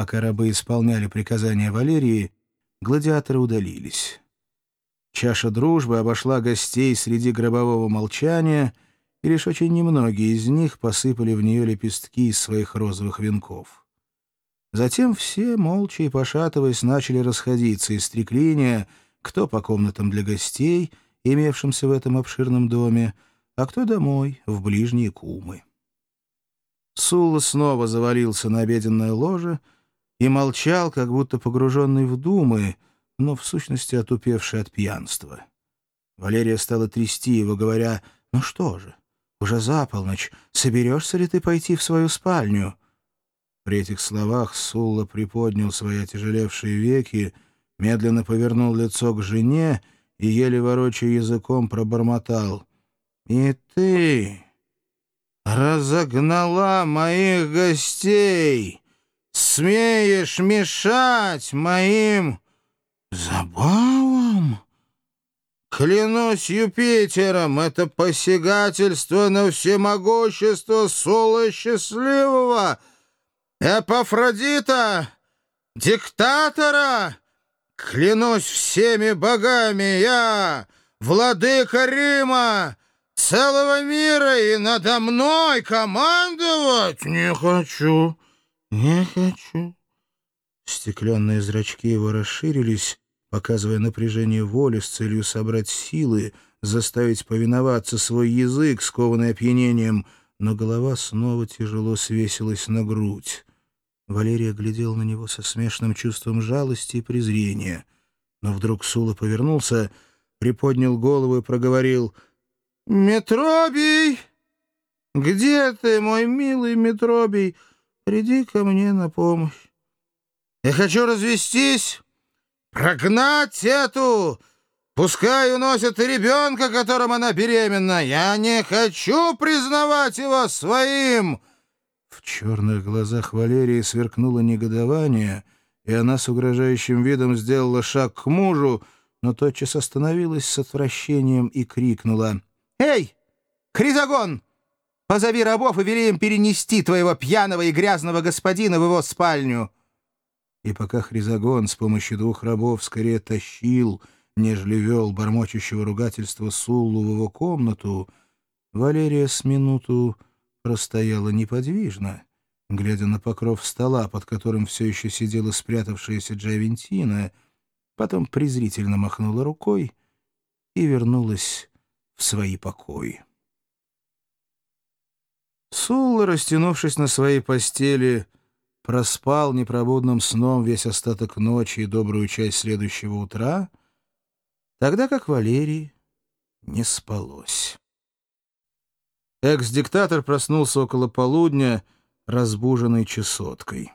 Пока рабы исполняли приказания Валерии, гладиаторы удалились. Чаша дружбы обошла гостей среди гробового молчания, и лишь очень немногие из них посыпали в нее лепестки из своих розовых венков. Затем все, молча и пошатываясь, начали расходиться из треклиния, кто по комнатам для гостей, имевшимся в этом обширном доме, а кто домой, в ближние кумы. Сулла снова завалился на обеденное ложе и молчал, как будто погруженный в думы, но в сущности отупевший от пьянства. Валерия стала трясти его, говоря, «Ну что же, уже за полночь, соберешься ли ты пойти в свою спальню?» При этих словах Сулла приподнял свои отяжелевшие веки, медленно повернул лицо к жене и, еле ворочая языком, пробормотал. «И ты разогнала моих гостей, смеешь мешать моим забавам?» Клянусь Юпитером, это посягательство на всемогущество Сула Счастливого — Эпафродита, диктатора, клянусь всеми богами, я, владыка Рима, целого мира, и надо мной командовать не хочу, не хочу. Стеклянные зрачки его расширились, показывая напряжение воли с целью собрать силы, заставить повиноваться свой язык, скованный опьянением, но голова снова тяжело свесилась на грудь. Валерия глядел на него со смешанным чувством жалости и презрения. Но вдруг Сула повернулся, приподнял голову и проговорил «Метробий! Где ты, мой милый Метробий? Приди ко мне на помощь. Я хочу развестись, прогнать эту, пускай уносят и ребенка, которым она беременна. Я не хочу признавать его своим!» В черных глазах Валерии сверкнуло негодование, и она с угрожающим видом сделала шаг к мужу, но тотчас остановилась с отвращением и крикнула. «Эй, Кризагон! Позови рабов и вели им перенести твоего пьяного и грязного господина в его спальню!» И пока Хризагон с помощью двух рабов скорее тащил, нежели вел бормочущего ругательства Суллу в его комнату, Валерия с минуту простояла неподвижно, глядя на покров стола, под которым все еще сидела спрятавшаяся Джавентина, потом презрительно махнула рукой и вернулась в свои покои. Сулла, растянувшись на своей постели, проспал непробудным сном весь остаток ночи и добрую часть следующего утра, тогда как Валерий не спалось. Экс-диктатор проснулся около полудня, разбуженный чесоткой.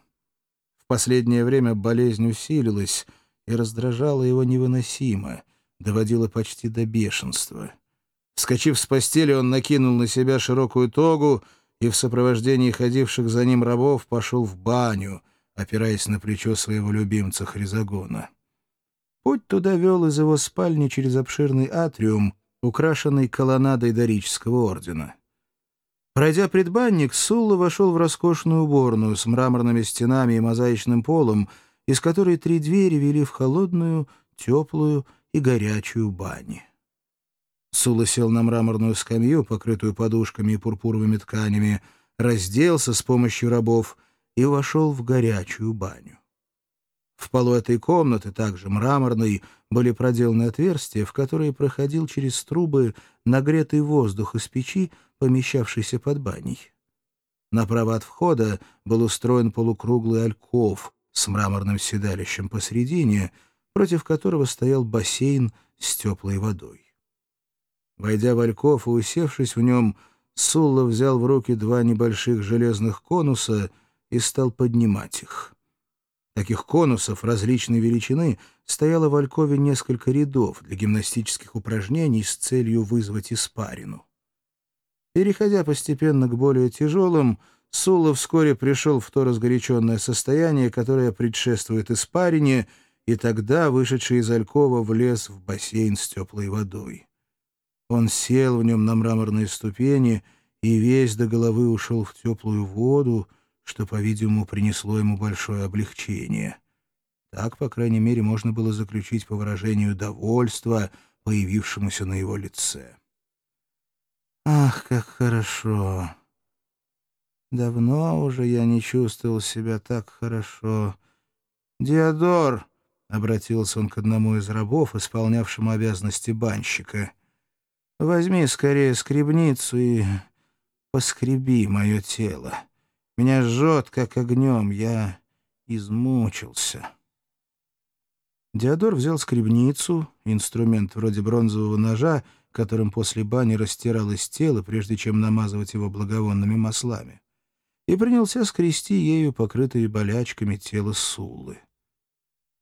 В последнее время болезнь усилилась и раздражала его невыносимо, доводила почти до бешенства. Вскочив с постели, он накинул на себя широкую тогу и в сопровождении ходивших за ним рабов пошел в баню, опираясь на плечо своего любимца Хризагона. Путь туда вел из его спальни через обширный атриум, украшенный колоннадой дорического ордена. Пройдя предбанник, Сулла вошел в роскошную уборную с мраморными стенами и мозаичным полом, из которой три двери вели в холодную, теплую и горячую бани. Сула сел на мраморную скамью, покрытую подушками и пурпуровыми тканями, разделся с помощью рабов и вошел в горячую баню. В полу этой комнаты, также мраморной, были проделаны отверстия, в которые проходил через трубы нагретый воздух из печи, помещавшийся под баней. Направо от входа был устроен полукруглый альков с мраморным седалищем посредине, против которого стоял бассейн с теплой водой. Войдя в альков и усевшись в нем, Сулла взял в руки два небольших железных конуса и стал поднимать их. Таких конусов различной величины стояло в Алькове несколько рядов для гимнастических упражнений с целью вызвать испарину. Переходя постепенно к более тяжелым, Сула вскоре пришел в то разгоряченное состояние, которое предшествует испарине, и тогда, вышедший из Алькова, влез в бассейн с теплой водой. Он сел в нем на мраморные ступени и весь до головы ушел в теплую воду, что, по-видимому, принесло ему большое облегчение. Так, по крайней мере, можно было заключить по выражению довольства, появившемуся на его лице. «Ах, как хорошо! Давно уже я не чувствовал себя так хорошо. Диодор!» — обратился он к одному из рабов, исполнявшему обязанности банщика. «Возьми скорее скребницу и поскреби мое тело. Меня жжет, как огнем, я измучился». Диодор взял скребницу, инструмент вроде бронзового ножа, которым после бани растиралось тело, прежде чем намазывать его благовонными маслами, и принялся скрести ею покрытые болячками тело Суллы.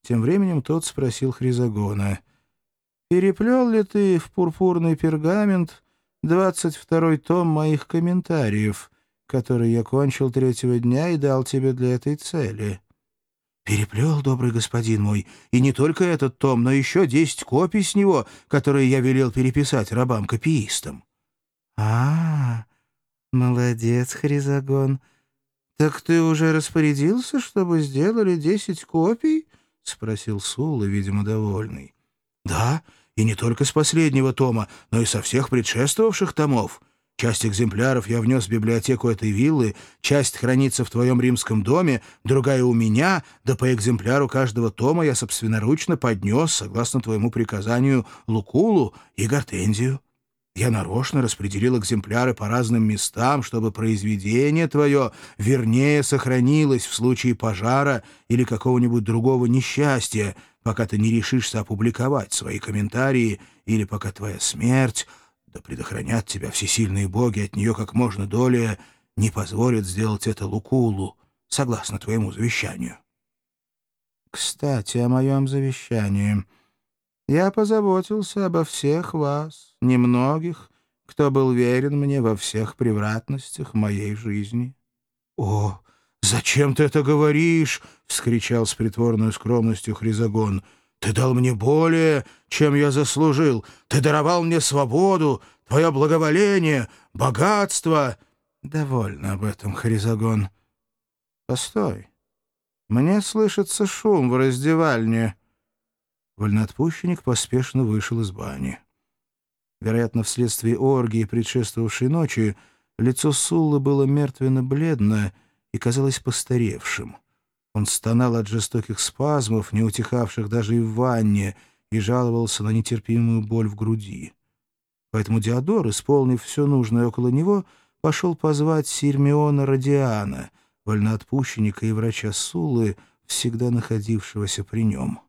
Тем временем тот спросил Хризагона, «Переплел ли ты в пурпурный пергамент двадцать второй том моих комментариев, который я кончил третьего дня и дал тебе для этой цели?» «Переплел, добрый господин мой, и не только этот том, но еще десять копий с него, которые я велел переписать рабам-копиистам». «А, молодец, Хризагон. Так ты уже распорядился, чтобы сделали десять копий?» — спросил Сула, видимо, довольный. «Да, и не только с последнего тома, но и со всех предшествовавших томов». Часть экземпляров я внес в библиотеку этой виллы, часть хранится в твоем римском доме, другая у меня, да по экземпляру каждого тома я собственноручно поднес, согласно твоему приказанию, Лукулу и Гортензию. Я нарочно распределил экземпляры по разным местам, чтобы произведение твое вернее сохранилось в случае пожара или какого-нибудь другого несчастья, пока ты не решишься опубликовать свои комментарии или пока твоя смерть да предохранят тебя всесильные боги от нее как можно долее, не позволят сделать это Лукулу, согласно твоему завещанию. Кстати, о моем завещании. Я позаботился обо всех вас, немногих, кто был верен мне во всех превратностях моей жизни. — О, зачем ты это говоришь? — вскричал с притворной скромностью Хризагон. Ты дал мне более, чем я заслужил. Ты даровал мне свободу, твое благоволение, богатство. Довольно об этом, Харизагон. Постой. Мне слышится шум в раздевальне. Вольноотпущенник поспешно вышел из бани. Вероятно, вследствие оргии, предшествовавшей ночи, лицо Суллы было мертвенно-бледно и казалось постаревшим. Он стонал от жестоких спазмов, не утихавших даже и в ванне, и жаловался на нетерпимую боль в груди. Поэтому Диодор, исполнив все нужное около него, пошел позвать Сирмиона Радиана, вольноотпущенника и врача Сулы, всегда находившегося при нем.